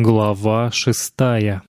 Глава шестая.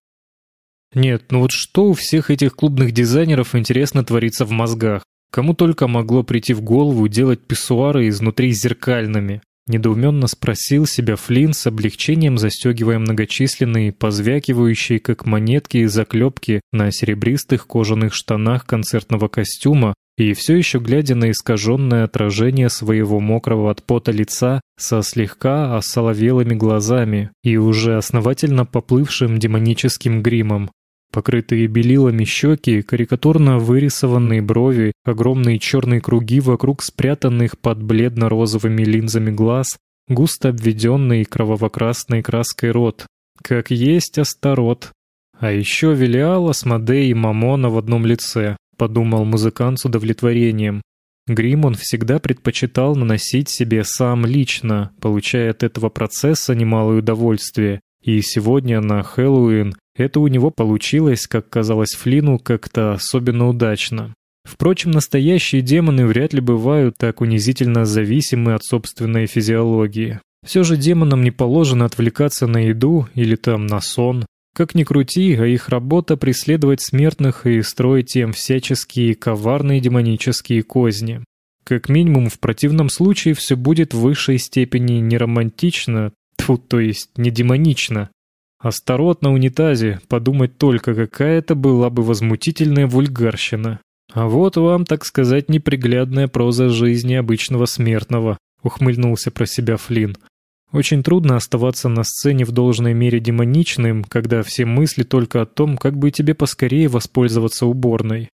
Нет, ну вот что у всех этих клубных дизайнеров интересно творится в мозгах? Кому только могло прийти в голову делать писсуары изнутри зеркальными? Недоуменно спросил себя Флинн с облегчением, застегивая многочисленные, позвякивающие как монетки заклепки на серебристых кожаных штанах концертного костюма, и все еще глядя на искаженное отражение своего мокрого от пота лица со слегка осоловелыми глазами и уже основательно поплывшим демоническим гримом. Покрытые белилами щеки, карикатурно вырисованные брови, огромные черные круги вокруг спрятанных под бледно-розовыми линзами глаз, густо обведенный кроваво-красной краской рот. Как есть Астарот. А еще Велиал, Асмодей и Мамона в одном лице подумал музыкант с удовлетворением. Грим он всегда предпочитал наносить себе сам лично, получая от этого процесса немалое удовольствие. И сегодня на Хэллоуин это у него получилось, как казалось Флину, как-то особенно удачно. Впрочем, настоящие демоны вряд ли бывают так унизительно зависимы от собственной физиологии. Все же демонам не положено отвлекаться на еду или там на сон. Как ни крути, а их работа преследовать смертных и строить им всяческие коварные демонические козни. Как минимум, в противном случае все будет в высшей степени не романтично, тьфу, то есть не демонично. А старот на унитазе, подумать только, какая это была бы возмутительная вульгарщина. А вот вам, так сказать, неприглядная проза жизни обычного смертного, ухмыльнулся про себя Флинн. Очень трудно оставаться на сцене в должной мере демоничным, когда все мысли только о том, как бы тебе поскорее воспользоваться уборной.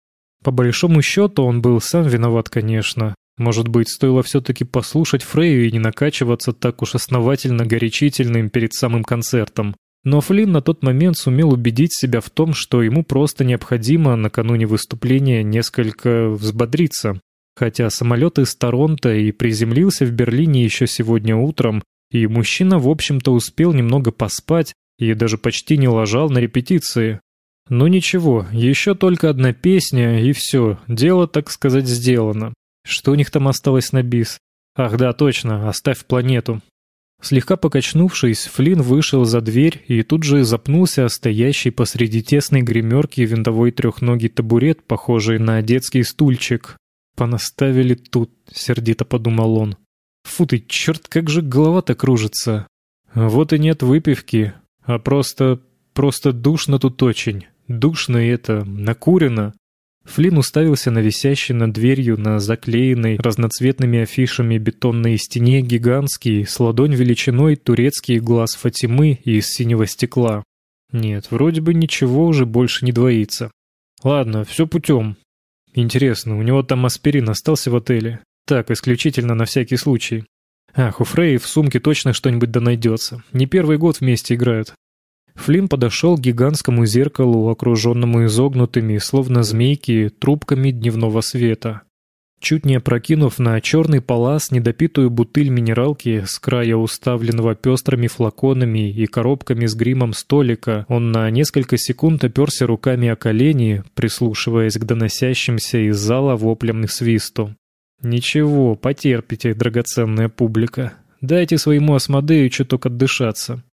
По большому счету он был сам виноват, конечно. Может быть, стоило все-таки послушать Фрейю и не накачиваться так уж основательно горячительным перед самым концертом. Но Флинн на тот момент сумел убедить себя в том, что ему просто необходимо накануне выступления несколько взбодриться. Хотя самолет из Торонто и приземлился в Берлине еще сегодня утром, и мужчина, в общем-то, успел немного поспать и даже почти не ложал на репетиции. Но ничего, еще только одна песня, и все, дело, так сказать, сделано. Что у них там осталось на бис? Ах да, точно, оставь планету. Слегка покачнувшись, Флинн вышел за дверь и тут же запнулся о стоящий посреди тесной гримерки винтовой трехногий табурет, похожий на детский стульчик. «Понаставили тут», — сердито подумал он. Фу ты, черт, как же голова-то кружится. Вот и нет выпивки, а просто... просто душно тут очень. Душно и это... накурено. Флинн уставился на висящий над дверью на заклеенной разноцветными афишами бетонной стене гигантский, с ладонь величиной турецкий глаз Фатимы из синего стекла. Нет, вроде бы ничего уже больше не двоится. Ладно, все путем. Интересно, у него там аспирин остался в отеле? Так, исключительно на всякий случай. Ах, у Фрей в сумке точно что-нибудь да найдется. Не первый год вместе играют. Флинн подошел к гигантскому зеркалу, окруженному изогнутыми, словно змейки, трубками дневного света. Чуть не опрокинув на черный палас недопитую бутыль минералки с края уставленного пестрыми флаконами и коробками с гримом столика, он на несколько секунд оперся руками о колени, прислушиваясь к доносящимся из зала воплям и свисту. «Ничего, потерпите, драгоценная публика. Дайте своему Асмодею чуток отдышаться.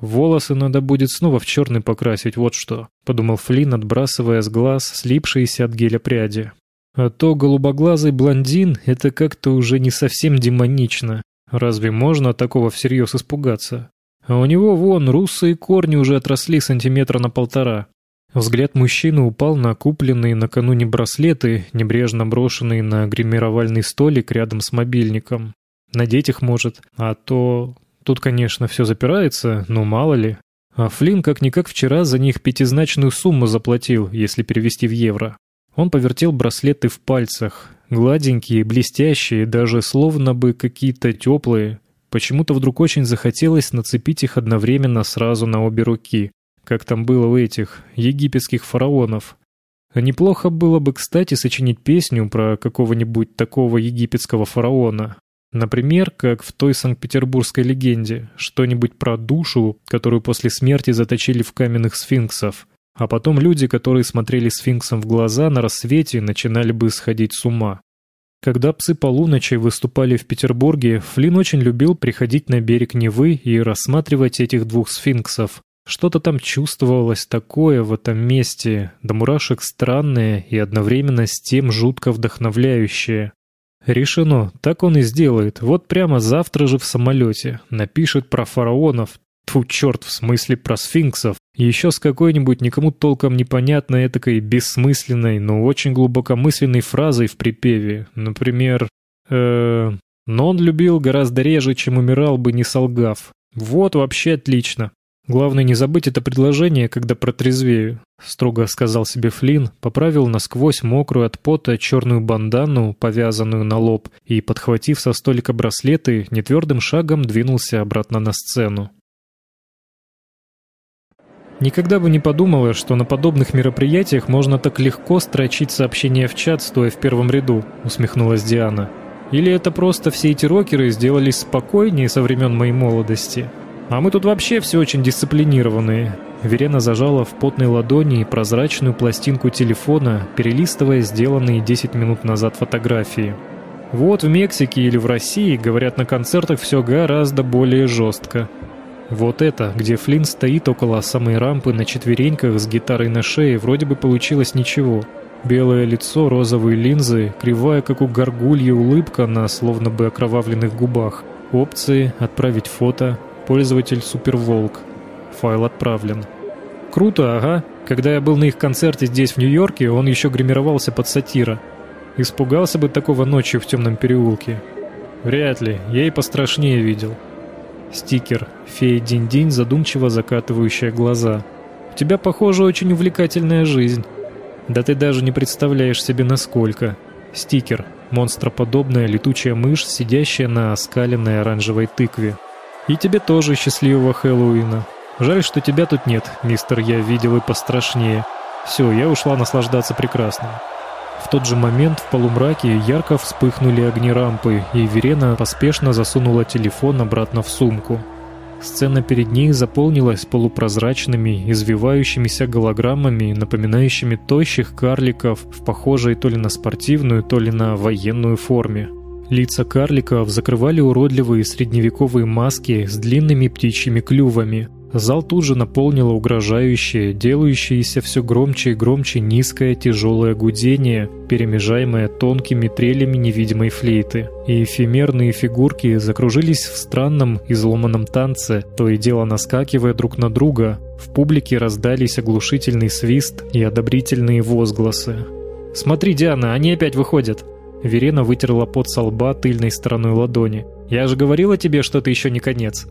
Волосы надо будет снова в черный покрасить, вот что», — подумал Флинн, отбрасывая с глаз слипшиеся от геля пряди. «А то голубоглазый блондин — это как-то уже не совсем демонично. Разве можно такого всерьез испугаться? А у него вон русые корни уже отросли сантиметра на полтора. Взгляд мужчины упал на купленные накануне браслеты, небрежно брошенные на гримировальный столик рядом с мобильником. Надеть их может, а то... Тут, конечно, все запирается, но мало ли. А Флинн как-никак вчера за них пятизначную сумму заплатил, если перевести в евро. Он повертел браслеты в пальцах. Гладенькие, блестящие, даже словно бы какие-то теплые. Почему-то вдруг очень захотелось нацепить их одновременно сразу на обе руки как там было у этих египетских фараонов. Неплохо было бы, кстати, сочинить песню про какого-нибудь такого египетского фараона. Например, как в той санкт-петербургской легенде, что-нибудь про душу, которую после смерти заточили в каменных сфинксов. А потом люди, которые смотрели сфинксам в глаза на рассвете, начинали бы сходить с ума. Когда псы полуночи выступали в Петербурге, Флинн очень любил приходить на берег Невы и рассматривать этих двух сфинксов. Что-то там чувствовалось такое в этом месте, до мурашек странное и одновременно с тем жутко вдохновляющее. Решено, так он и сделает. Вот прямо завтра же в самолете. Напишет про фараонов. Тьфу, черт, в смысле про сфинксов. Еще с какой-нибудь никому толком непонятной этакой бессмысленной, но очень глубокомысленной фразой в припеве. Например, э «Но он любил гораздо реже, чем умирал бы, не солгав». Вот вообще отлично. «Главное не забыть это предложение, когда протрезвею», — строго сказал себе Флинн, поправил насквозь мокрую от пота черную бандану, повязанную на лоб, и, подхватив со столика браслеты, нетвердым шагом двинулся обратно на сцену. Никогда бы не подумала, что на подобных мероприятиях можно так легко строчить сообщения в чат, стоя в первом ряду, усмехнулась Диана. Или это просто все эти рокеры сделались спокойнее со времен моей молодости? А мы тут вообще все очень дисциплинированные. Верена зажала в потной ладони прозрачную пластинку телефона, перелистывая сделанные 10 минут назад фотографии. Вот в Мексике или в России, говорят, на концертах все гораздо более жестко. Вот это, где Флинн стоит около самой рампы на четвереньках с гитарой на шее, вроде бы получилось ничего. Белое лицо, розовые линзы, кривая, как у горгульи, улыбка на словно бы окровавленных губах. Опции, отправить фото, Пользователь Суперволк. Файл отправлен. Круто, ага. Когда я был на их концерте здесь, в Нью-Йорке, он еще гримировался под сатира. Испугался бы такого ночью в темном переулке. Вряд ли, я и пострашнее видел. Стикер. Фея Динь-Динь, задумчиво закатывающая глаза. У тебя, похоже, очень увлекательная жизнь. Да ты даже не представляешь себе насколько. Стикер. Монстроподобная летучая мышь, сидящая на оскаленной оранжевой тыкве. И тебе тоже счастливого Хэллоуина. Жаль, что тебя тут нет, мистер, я видел и пострашнее. Все, я ушла наслаждаться прекрасным. В тот же момент в полумраке ярко вспыхнули огни рампы, и Верена поспешно засунула телефон обратно в сумку. Сцена перед ней заполнилась полупрозрачными, извивающимися голограммами, напоминающими тощих карликов в похожей то ли на спортивную, то ли на военную форме. Лица карликов закрывали уродливые средневековые маски с длинными птичьими клювами. Зал тут же наполнило угрожающее, делающееся все громче и громче низкое тяжелое гудение, перемежаемое тонкими трелями невидимой флейты. И эфемерные фигурки закружились в странном изломанном танце, то и дело наскакивая друг на друга. В публике раздались оглушительный свист и одобрительные возгласы. «Смотри, Диана, они опять выходят!» Верена вытерла пот со лба тыльной стороной ладони. «Я же говорила тебе, что это еще не конец».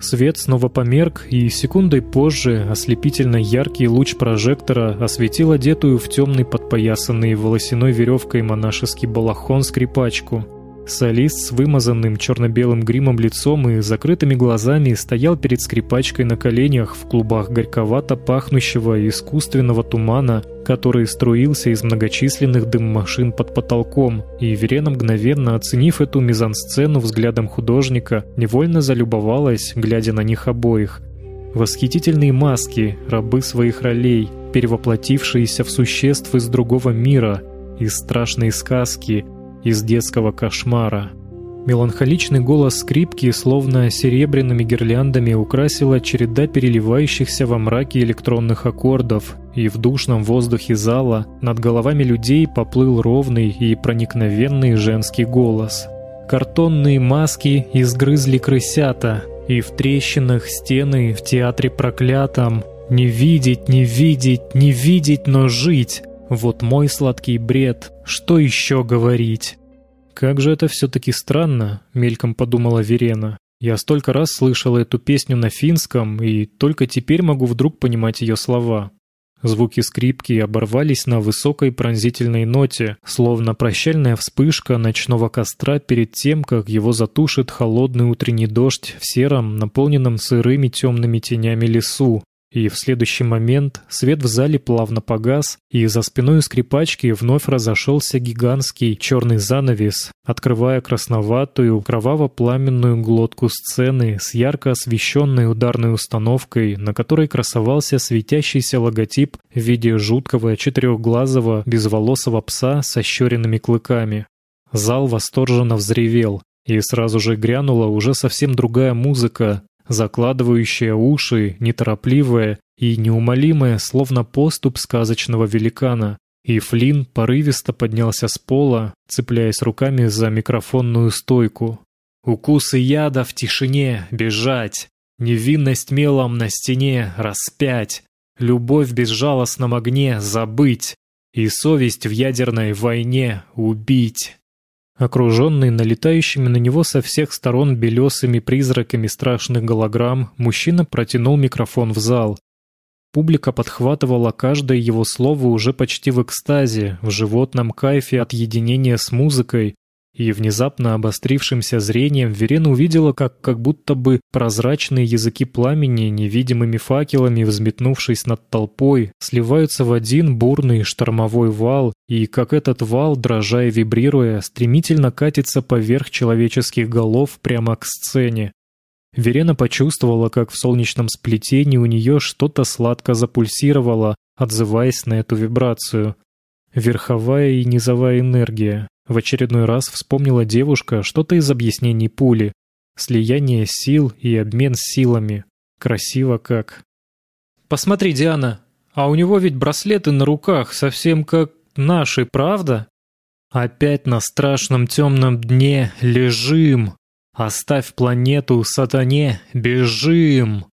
Свет снова померк, и секундой позже ослепительно яркий луч прожектора осветил одетую в темный подпоясанный волосяной веревкой монашеский балахон скрипачку. Солист с вымазанным черно-белым гримом лицом и закрытыми глазами стоял перед скрипачкой на коленях в клубах горьковато пахнущего искусственного тумана, который струился из многочисленных дым-машин под потолком, и Верена, мгновенно оценив эту мизансцену взглядом художника, невольно залюбовалась, глядя на них обоих. Восхитительные маски, рабы своих ролей, перевоплотившиеся в существ из другого мира, из страшной сказки — из детского кошмара. Меланхоличный голос скрипки словно серебряными гирляндами украсила череда переливающихся во мраке электронных аккордов, и в душном воздухе зала над головами людей поплыл ровный и проникновенный женский голос. Картонные маски изгрызли крысята, и в трещинах стены в театре проклятом «Не видеть, не видеть, не видеть, но жить!» Вот мой сладкий бред, что еще говорить? Как же это все-таки странно, мельком подумала Верена. Я столько раз слышала эту песню на финском, и только теперь могу вдруг понимать ее слова. Звуки скрипки оборвались на высокой пронзительной ноте, словно прощальная вспышка ночного костра перед тем, как его затушит холодный утренний дождь в сером, наполненном сырыми темными тенями лесу, и в следующий момент свет в зале плавно погас, и за спиной скрипачки вновь разошелся гигантский черный занавес, открывая красноватую, кроваво-пламенную глотку сцены с ярко освещенной ударной установкой, на которой красовался светящийся логотип в виде жуткого четырехглазого безволосого пса со щеренными клыками. Зал восторженно взревел, и сразу же грянула уже совсем другая музыка, закладывающая уши, неторопливая и неумолимая, словно поступ сказочного великана. И Флинн порывисто поднялся с пола, цепляясь руками за микрофонную стойку. «Укусы яда в тишине, бежать! Невинность мелом на стене, распять! Любовь в безжалостном огне, забыть! И совесть в ядерной войне, убить!» Окруженный налетающими на него со всех сторон белесыми призраками страшных голограмм, мужчина протянул микрофон в зал. Публика подхватывала каждое его слово уже почти в экстазе, в животном кайфе от единения с музыкой, и внезапно обострившимся зрением Верена увидела, как как будто бы прозрачные языки пламени, невидимыми факелами взметнувшись над толпой, сливаются в один бурный штормовой вал, и как этот вал, дрожа и вибрируя, стремительно катится поверх человеческих голов прямо к сцене. Верена почувствовала, как в солнечном сплетении у нее что-то сладко запульсировало, отзываясь на эту вибрацию. Верховая и низовая энергия, в очередной раз вспомнила девушка что-то из объяснений пули. Слияние сил и обмен силами. Красиво как. «Посмотри, Диана, а у него ведь браслеты на руках, совсем как наши, правда?» «Опять на страшном темном дне лежим. Оставь планету сатане, бежим!»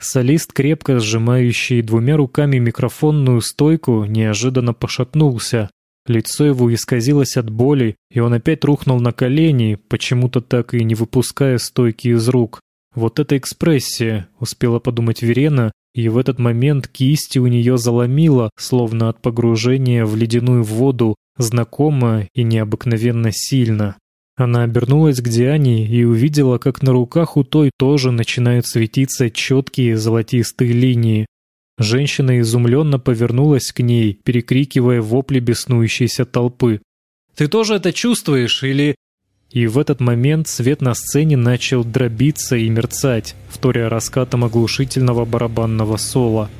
Солист, крепко сжимающий двумя руками микрофонную стойку, неожиданно пошатнулся. Лицо его исказилось от боли, и он опять рухнул на колени, почему-то так и не выпуская стойки из рук. Вот эта экспрессия, успела подумать Верена, и в этот момент кисти у нее заломило, словно от погружения в ледяную воду, знакомо и необыкновенно сильно. Она обернулась к Диане и увидела, как на руках у той тоже начинают светиться четкие золотистые линии. Женщина изумленно повернулась к ней, перекрикивая вопли беснующейся толпы. «Ты тоже это чувствуешь или...» И в этот момент свет на сцене начал дробиться и мерцать, вторя раскатом оглушительного барабанного соло.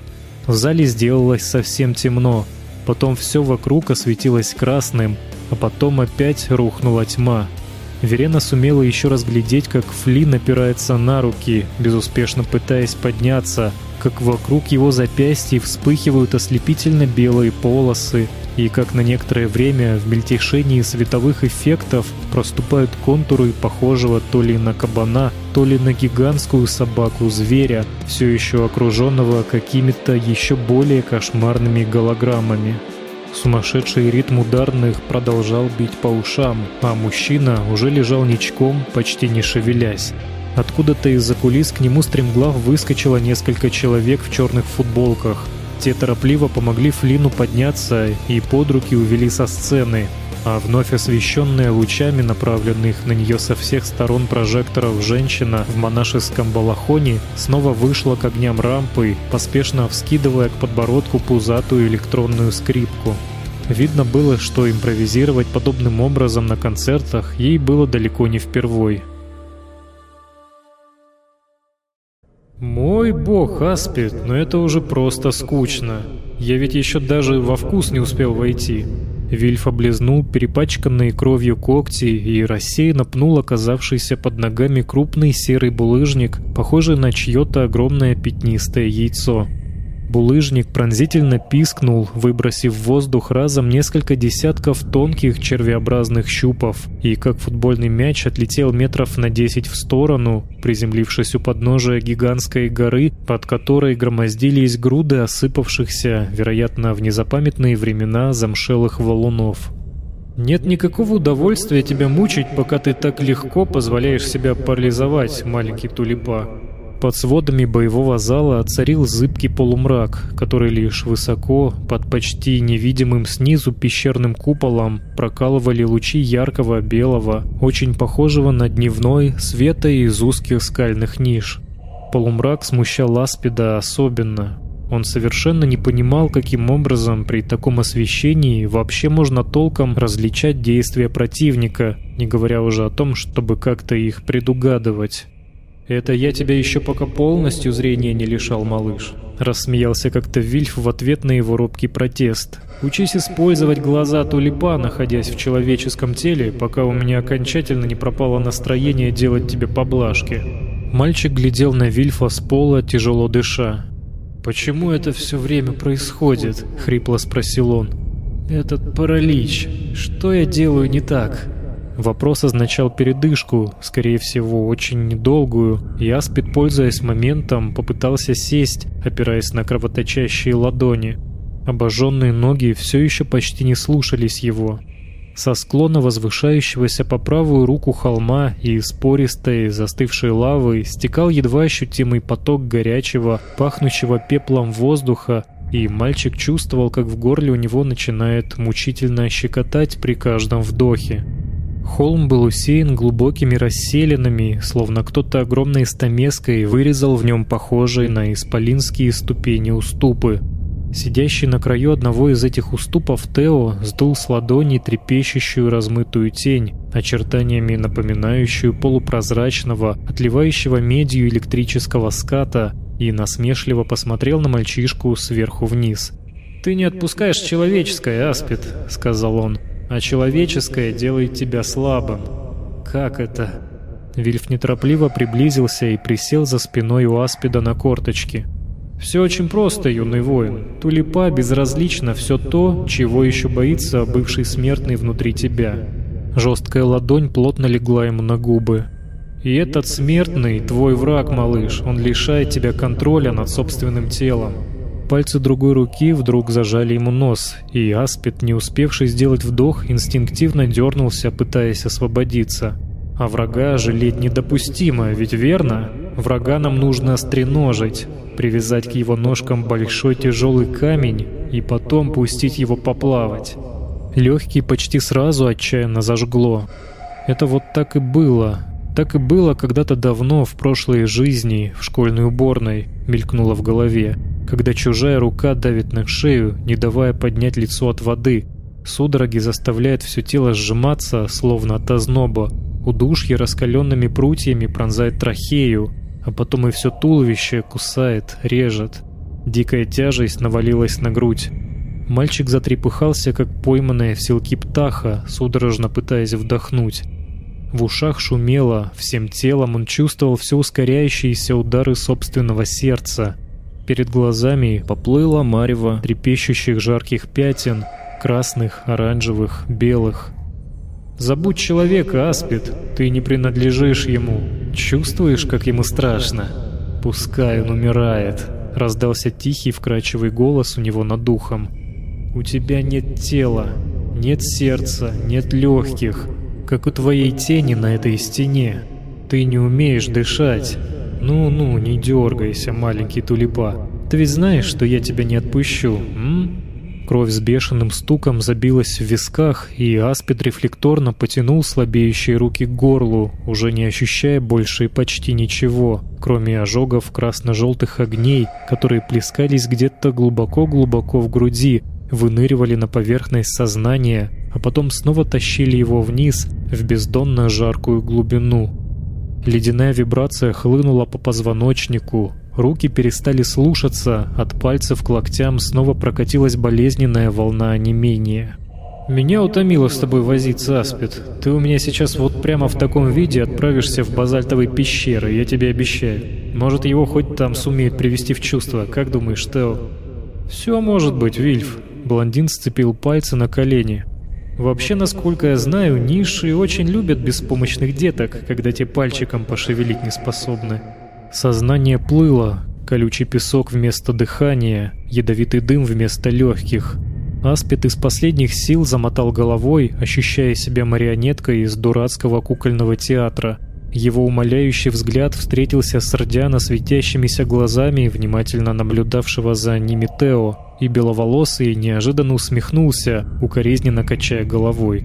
В зале сделалось совсем темно, потом все вокруг осветилось красным, а потом опять рухнула тьма. Верена сумела еще разглядеть, как Флин опирается на руки, безуспешно пытаясь подняться, как вокруг его запястья вспыхивают ослепительно белые полосы, и как на некоторое время в мельтешении световых эффектов проступают контуры похожего то ли на кабана, то ли на гигантскую собаку-зверя, все еще окруженного какими-то еще более кошмарными голограммами. Сумасшедший ритм ударных продолжал бить по ушам, а мужчина уже лежал ничком, почти не шевелясь. Откуда-то из-за кулис к нему стремглав выскочило несколько человек в черных футболках. Те торопливо помогли Флину подняться и под руки увели со сцены, а вновь освещенная лучами направленных на нее со всех сторон прожекторов женщина в монашеском балахоне снова вышла к огням рампы, поспешно вскидывая к подбородку пузатую электронную скрипку. Видно было, что импровизировать подобным образом на концертах ей было далеко не впервой. «Мой бог, Аспид, но это уже просто скучно. Я ведь еще даже во вкус не успел войти». Вильф облизнул перепачканные кровью когти и рассеянно пнул оказавшийся под ногами крупный серый булыжник, похожий на чье-то огромное пятнистое яйцо. Булыжник пронзительно пискнул, выбросив в воздух разом несколько десятков тонких червеобразных щупов, и как футбольный мяч отлетел метров на десять в сторону, приземлившись у подножия гигантской горы, под которой громоздились груды осыпавшихся, вероятно, в незапамятные времена замшелых валунов. Нет никакого удовольствия тебя мучить, пока ты так легко позволяешь себя парализовать, маленький тулипа. Под сводами боевого зала царил зыбкий полумрак, который лишь высоко, под почти невидимым снизу пещерным куполом, прокалывали лучи яркого белого, очень похожего на дневной, света из узких скальных ниш. Полумрак смущал Аспида особенно. Он совершенно не понимал, каким образом при таком освещении вообще можно толком различать действия противника, не говоря уже о том, чтобы как-то их предугадывать. «Это я тебя еще пока полностью зрения не лишал, малыш», — рассмеялся как-то Вильф в ответ на его робкий протест. «Учись использовать глаза тулипа, находясь в человеческом теле, пока у меня окончательно не пропало настроение делать тебе поблажки». Мальчик глядел на Вильфа с пола, тяжело дыша. «Почему это все время происходит?» — хрипло спросил он. «Этот паралич. Что я делаю не так?» Вопрос означал передышку, скорее всего, очень недолгую, и Аспид, пользуясь моментом, попытался сесть, опираясь на кровоточащие ладони. Обожженные ноги все еще почти не слушались его. Со склона возвышающегося по правую руку холма и спористой, застывшей лавы стекал едва ощутимый поток горячего, пахнущего пеплом воздуха, и мальчик чувствовал, как в горле у него начинает мучительно щекотать при каждом вдохе. Холм был усеян глубокими расселинами, словно кто-то огромной стамеской вырезал в нем похожие на исполинские ступени уступы. Сидящий на краю одного из этих уступов Тео сдул с ладони трепещущую размытую тень, очертаниями напоминающую полупрозрачного, отливающего медью электрического ската, и насмешливо посмотрел на мальчишку сверху вниз. «Ты не отпускаешь человеческое, Аспид», — сказал он а человеческое делает тебя слабым. Как это? Вильф неторопливо приблизился и присел за спиной у Аспида на корточки. «Все очень просто, юный воин. Тулипа безразлично все то, чего еще боится бывший смертный внутри тебя». Жесткая ладонь плотно легла ему на губы. «И этот смертный — твой враг, малыш. Он лишает тебя контроля над собственным телом. Пальцы другой руки вдруг зажали ему нос, и Аспид, не успевший сделать вдох, инстинктивно дернулся, пытаясь освободиться. А врага жалеть недопустимо, ведь верно? Врага нам нужно стреножить, привязать к его ножкам большой тяжелый камень и потом пустить его поплавать. Легкий почти сразу отчаянно зажгло. Это вот так и было. Так и было когда-то давно, в прошлой жизни, в школьной уборной, мелькнуло в голове когда чужая рука давит на шею, не давая поднять лицо от воды. Судороги заставляют все тело сжиматься, словно от озноба. Удушье раскаленными прутьями пронзает трахею, а потом и все туловище кусает, режет. Дикая тяжесть навалилась на грудь. Мальчик затрепыхался, как пойманная в селки птаха, судорожно пытаясь вдохнуть. В ушах шумело, всем телом он чувствовал все ускоряющиеся удары собственного сердца — Перед глазами поплыло марево трепещущих жарких пятен, красных, оранжевых, белых. «Забудь человека, Аспид, ты не принадлежишь ему. Чувствуешь, как ему страшно? Пускай он умирает», — раздался тихий, вкрадчивый голос у него над духом. «У тебя нет тела, нет сердца, нет легких, как у твоей тени на этой стене. Ты не умеешь дышать». «Ну-ну, не дергайся, маленький тулипа. Ты ведь знаешь, что я тебя не отпущу, м?» Кровь с бешеным стуком забилась в висках, и Аспид рефлекторно потянул слабеющие руки к горлу, уже не ощущая больше почти ничего, кроме ожогов красно-желтых огней, которые плескались где-то глубоко-глубоко в груди, выныривали на поверхность сознания, а потом снова тащили его вниз в бездонно жаркую глубину. Ледяная вибрация хлынула по позвоночнику, руки перестали слушаться, от пальцев к локтям снова прокатилась болезненная волна онемения. «Меня утомило с тобой возиться, Аспид. Ты у меня сейчас вот прямо в таком виде отправишься в базальтовые пещеры, я тебе обещаю. Может, его хоть там сумеет привести в чувство, как думаешь, Тео?» «Все может быть, Вильф». Блондин сцепил пальцы на колени. Вообще, насколько я знаю, ниши очень любят беспомощных деток, когда те пальчиком пошевелить не способны. Сознание плыло, колючий песок вместо дыхания, ядовитый дым вместо легких. Аспид из последних сил замотал головой, ощущая себя марионеткой из дурацкого кукольного театра. Его умоляющий взгляд встретился с рдяно светящимися глазами, внимательно наблюдавшего за ними Тео и беловолосый неожиданно усмехнулся, укоризненно качая головой.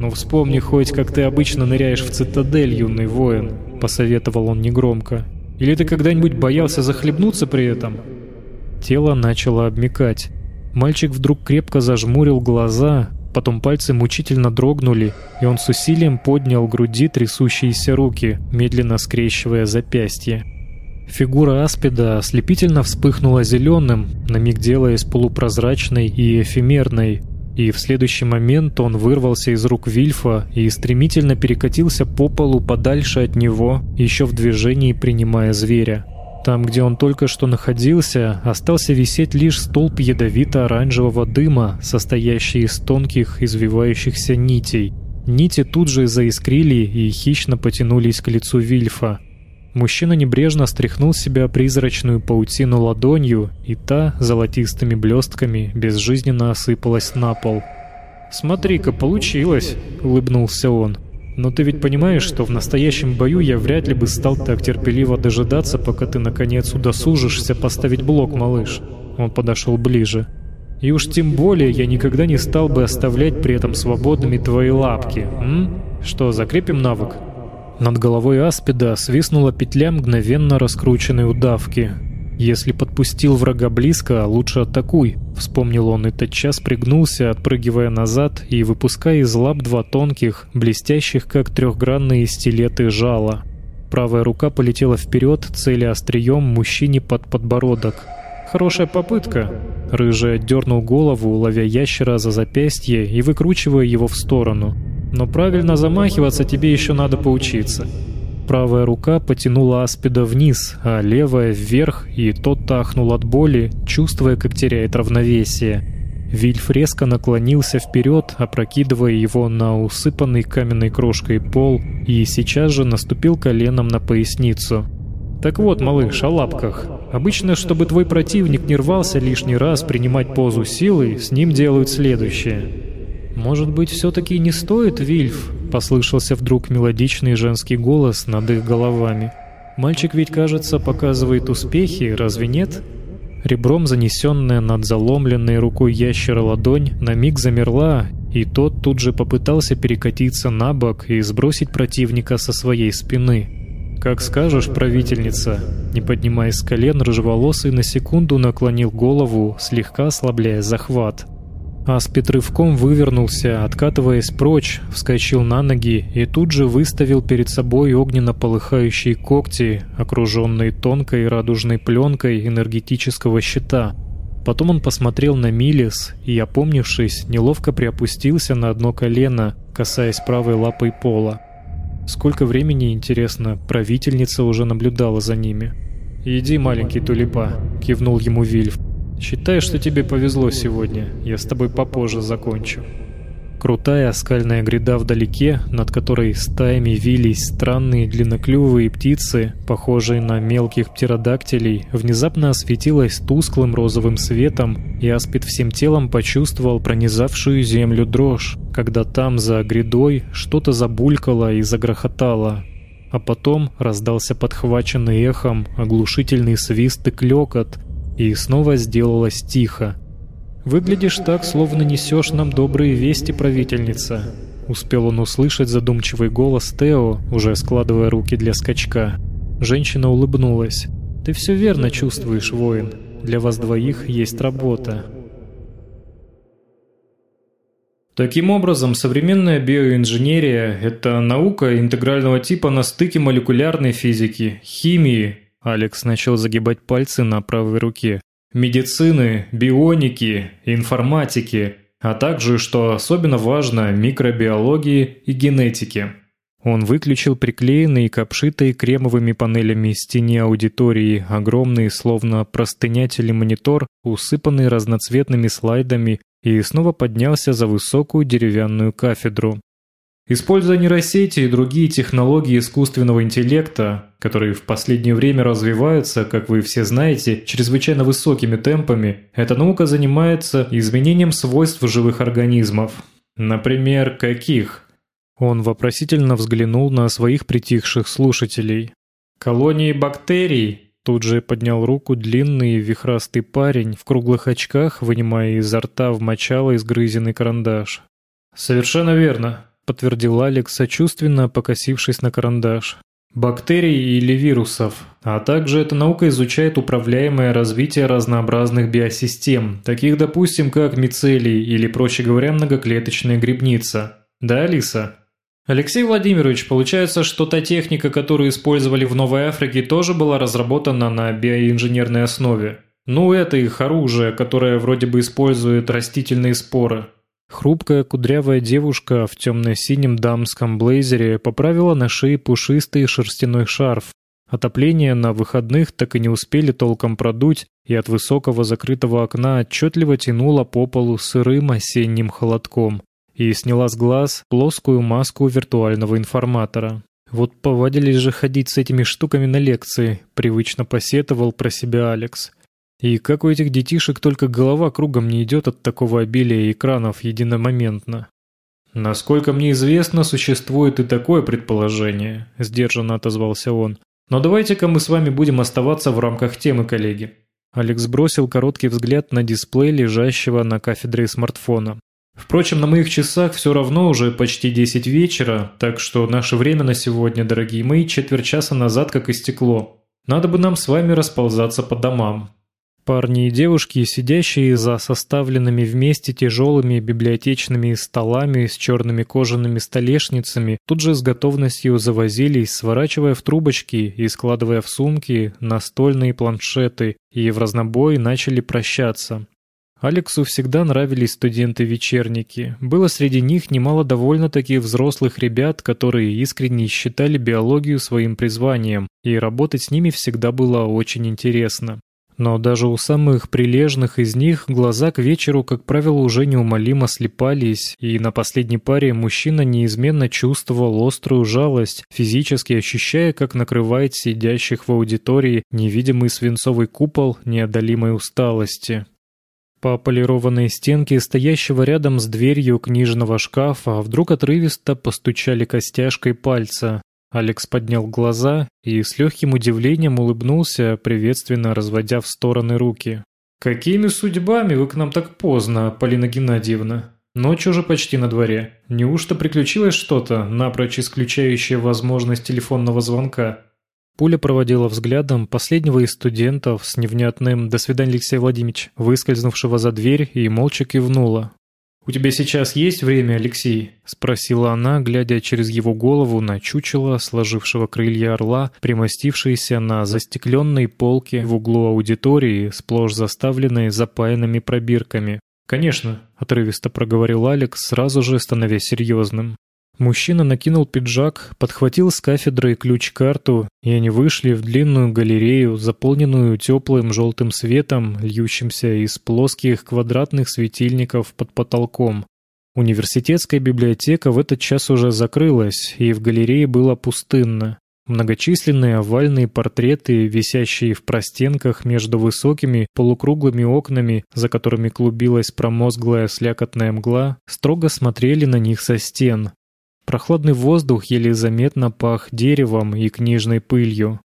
«Ну вспомни хоть, как ты обычно ныряешь в цитадель, юный воин», — посоветовал он негромко. «Или ты когда-нибудь боялся захлебнуться при этом?» Тело начало обмекать. Мальчик вдруг крепко зажмурил глаза, Потом пальцы мучительно дрогнули, и он с усилием поднял груди трясущиеся руки, медленно скрещивая запястья. Фигура аспида ослепительно вспыхнула зеленым, на миг делаясь полупрозрачной и эфемерной, и в следующий момент он вырвался из рук Вильфа и стремительно перекатился по полу подальше от него, еще в движении принимая зверя. Там, где он только что находился, остался висеть лишь столб ядовито-оранжевого дыма, состоящий из тонких извивающихся нитей. Нити тут же заискрили и хищно потянулись к лицу Вильфа. Мужчина небрежно стряхнул с себя призрачную паутину ладонью, и та золотистыми блестками безжизненно осыпалась на пол. «Смотри-ка, получилось!» — улыбнулся он. «Но ты ведь понимаешь, что в настоящем бою я вряд ли бы стал так терпеливо дожидаться, пока ты наконец удосужишься поставить блок, малыш». Он подошел ближе. «И уж тем более я никогда не стал бы оставлять при этом свободными твои лапки. М? Что, закрепим навык?» Над головой аспида свистнула петля мгновенно раскрученной удавки. «Если подпустил врага близко, лучше атакуй», — вспомнил он и тотчас пригнулся, отпрыгивая назад и выпуская из лап два тонких, блестящих как трехгранные стилеты жала. Правая рука полетела вперед, целя острием мужчине под подбородок. «Хорошая попытка!» Рыжий отдернул голову, ловя ящера за запястье и выкручивая его в сторону. Но правильно замахиваться тебе еще надо поучиться. Правая рука потянула аспида вниз, а левая вверх, и тот тахнул от боли, чувствуя, как теряет равновесие. Вильф резко наклонился вперед, опрокидывая его на усыпанный каменной крошкой пол, и сейчас же наступил коленом на поясницу. «Так вот, малыш, о лапках. Обычно, чтобы твой противник не рвался лишний раз принимать позу силы, с ним делают следующее. «Может быть, все-таки не стоит, Вильф?» — послышался вдруг мелодичный женский голос над их головами. «Мальчик ведь, кажется, показывает успехи, разве нет?» Ребром занесенная над заломленной рукой ящера ладонь на миг замерла, и тот тут же попытался перекатиться на бок и сбросить противника со своей спины. «Как скажешь, правительница!» Не поднимаясь с колен, рыжеволосый на секунду наклонил голову, слегка ослабляя захват. Аспид рывком вывернулся, откатываясь прочь, вскочил на ноги и тут же выставил перед собой огненно-полыхающие когти, окруженные тонкой радужной пленкой энергетического щита. Потом он посмотрел на Милис и, опомнившись, неловко приопустился на одно колено, касаясь правой лапой пола. Сколько времени, интересно, правительница уже наблюдала за ними. «Иди, маленький тулипа», — кивнул ему Вильф. Считай, что тебе повезло сегодня. Я с тобой попозже закончу. Крутая скальная гряда вдалеке, над которой стаями вились странные длинноклювые птицы, похожие на мелких птеродактилей, внезапно осветилась тусклым розовым светом, и Аспид всем телом почувствовал пронизавшую землю дрожь, когда там за грядой что-то забулькало и загрохотало. А потом раздался подхваченный эхом оглушительный свист и клёкот, и снова сделалось тихо. «Выглядишь так, словно несешь нам добрые вести, правительница», — успел он услышать задумчивый голос Тео, уже складывая руки для скачка. Женщина улыбнулась. «Ты все верно чувствуешь, воин. Для вас двоих есть работа». Таким образом, современная биоинженерия — это наука интегрального типа на стыке молекулярной физики, химии, Алекс начал загибать пальцы на правой руке. Медицины, бионики, информатики, а также, что особенно важно, микробиологии и генетики. Он выключил приклеенные к обшитой кремовыми панелями стене аудитории огромный, словно простыня телемонитор, усыпанный разноцветными слайдами, и снова поднялся за высокую деревянную кафедру. Используя нейросети и другие технологии искусственного интеллекта, которые в последнее время развиваются, как вы все знаете, чрезвычайно высокими темпами, эта наука занимается изменением свойств живых организмов. Например, каких? Он вопросительно взглянул на своих притихших слушателей. Колонии бактерий? Тут же поднял руку длинный вихрастый парень в круглых очках, вынимая изо рта в мочало изгрызенный карандаш. «Совершенно верно», — подтвердил Алекс, сочувственно покосившись на карандаш. бактерий или вирусов. А также эта наука изучает управляемое развитие разнообразных биосистем, таких, допустим, как мицелий или, проще говоря, многоклеточная грибница. Да, Алиса? Алексей Владимирович, получается, что та техника, которую использовали в Новой Африке, тоже была разработана на биоинженерной основе. Ну, это их оружие, которое вроде бы использует растительные споры. Хрупкая кудрявая девушка в темно-синем дамском блейзере поправила на шее пушистый шерстяной шарф. Отопление на выходных так и не успели толком продуть, и от высокого закрытого окна отчетливо тянуло по полу сырым осенним холодком. И сняла с глаз плоскую маску виртуального информатора. «Вот повадились же ходить с этими штуками на лекции», — привычно посетовал про себя Алекс. И как у этих детишек только голова кругом не идет от такого обилия экранов единомоментно. «Насколько мне известно, существует и такое предположение», – сдержанно отозвался он. «Но давайте-ка мы с вами будем оставаться в рамках темы, коллеги». Алекс бросил короткий взгляд на дисплей, лежащего на кафедре смартфона. Впрочем, на моих часах все равно уже почти 10 вечера, так что наше время на сегодня, дорогие мои, четверть часа назад как истекло. Надо бы нам с вами расползаться по домам. Парни и девушки, сидящие за составленными вместе тяжелыми библиотечными столами с черными кожаными столешницами, тут же с готовностью завозились, сворачивая в трубочки и складывая в сумки настольные планшеты, и в разнобой начали прощаться. Алексу всегда нравились студенты-вечерники. Было среди них немало довольно-таки взрослых ребят, которые искренне считали биологию своим призванием, и работать с ними всегда было очень интересно. Но даже у самых прилежных из них глаза к вечеру, как правило, уже неумолимо слепались, и на последней паре мужчина неизменно чувствовал острую жалость, физически ощущая, как накрывает сидящих в аудитории невидимый свинцовый купол неодолимой усталости. По полированной стенке стоящего рядом с дверью книжного шкафа вдруг отрывисто постучали костяшкой пальца, Алекс поднял глаза и с легким удивлением улыбнулся, приветственно разводя в стороны руки. «Какими судьбами вы к нам так поздно, Полина Геннадьевна? Ночь уже почти на дворе. Неужто приключилось что-то, напрочь исключающее возможность телефонного звонка?» Пуля проводила взглядом последнего из студентов с невнятным «До свидания, Алексей Владимирович», выскользнувшего за дверь и молча кивнула. «У тебя сейчас есть время, Алексей?» — спросила она, глядя через его голову на чучело, сложившего крылья орла, примостившееся на застекленной полке в углу аудитории, сплошь заставленной запаянными пробирками. «Конечно», — отрывисто проговорил Алекс, сразу же становясь серьезным. Мужчина накинул пиджак, подхватил с кафедры ключ-карту, и они вышли в длинную галерею, заполненную теплым желтым светом, льющимся из плоских квадратных светильников под потолком. Университетская библиотека в этот час уже закрылась, и в галерее было пустынно. Многочисленные овальные портреты, висящие в простенках между высокими полукруглыми окнами, за которыми клубилась промозглая слякотная мгла, строго смотрели на них со стен, Прохладный воздух еле заметно пах деревом и книжной пылью.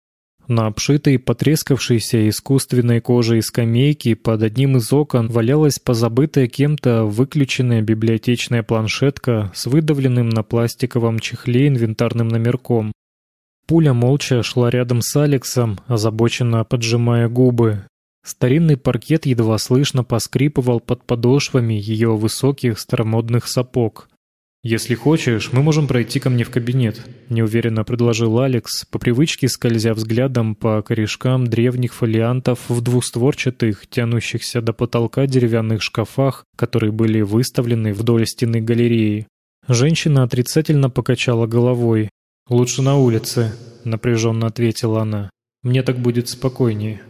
На обшитой, потрескавшейся искусственной кожей скамейки под одним из окон валялась позабытая кем-то выключенная библиотечная планшетка с выдавленным на пластиковом чехле инвентарным номерком. Пуля молча шла рядом с Алексом, озабоченно поджимая губы. Старинный паркет едва слышно поскрипывал под подошвами ее высоких старомодных сапог. «Если хочешь, мы можем пройти ко мне в кабинет», — неуверенно предложил Алекс, по привычке скользя взглядом по корешкам древних фолиантов в двустворчатых, тянущихся до потолка деревянных шкафах, которые были выставлены вдоль стены галереи. Женщина отрицательно покачала головой. «Лучше на улице», — напряженно ответила она. «Мне так будет спокойнее».